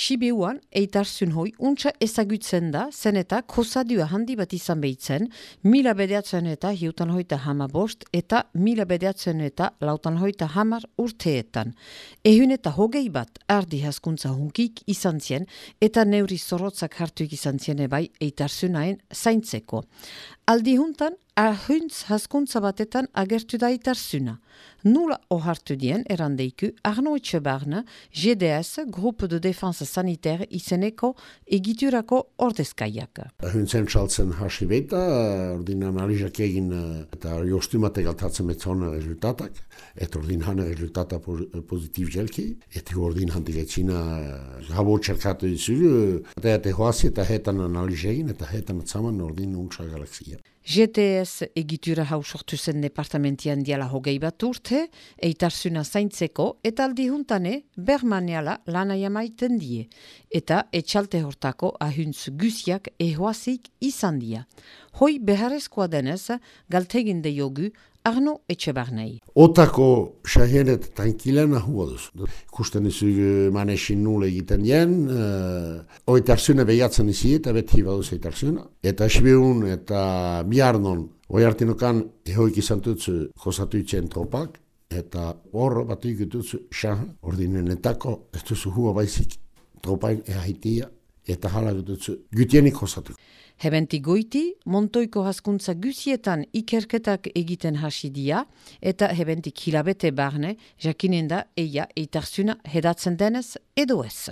Sibeuan, eitarzun hoi, untsa ezagutzen da, zen eta kosadua handi bat izan behitzen, mila bedeatzen eta hiutan hoita hama bost, eta mila bedeatzen eta lautan hoita hamar urteetan. Ehun eta hogei bat ardi haskuntza hunkik izan zien, eta neuri zorotzak hartuik izan zien ebai eitarzunaen zaintzeko. Aldi juntan, ahuntz haskuntza batetan agertu da itarzuna. Nula ohartu dien, erandeiku, Arno Etxebarna, GDS, Grupo de Defensa Sanitaire izeneko egiturako ordezkaiak. Ahuntzen txaltzen hasi beita, ordin analizak egin eta jostumatek altatzen metzona rezultatak, eta ordin hane rezultata pozitiv jelki, eta ordin handik etxina gabo txerkatu dizu, eta eta hoazi eta hetan analiz egin, eta hetan atzaman ordin untsa galaxia. GTS egitura hau sortu zen departamentian diala hogei bat urte, eitarzuna zaintzeko, eta aldi juntane, bermaneala lana jamaiten die, eta etxalte hortako ahuntz guziak ehoazik izan dia. Hoi beharrezkoa denez, galtegin de jogu, Arno Etxebarnei. Otako xahenet tankilena hua duzu. Kusten izu manesin nule egiten dien, uh, oitarzune behiatzen izi eta beti baduz oitarzuna. Eta esbiun eta biarnon, oi hartinokan ehoik izan dutzu josatu itzen tropak, eta hor bat ikututzu xahan, ordinenetako, ez duzu hua baizik tropain ehahitia, eta hala dutzu gutienik josatu. Hebenti goiti, montoiko haskuntza guzietan ikerketak egiten hasi dia, eta hebentik hilabete barne, jakinen da eia eitarzuna hedatzen denez edo ez.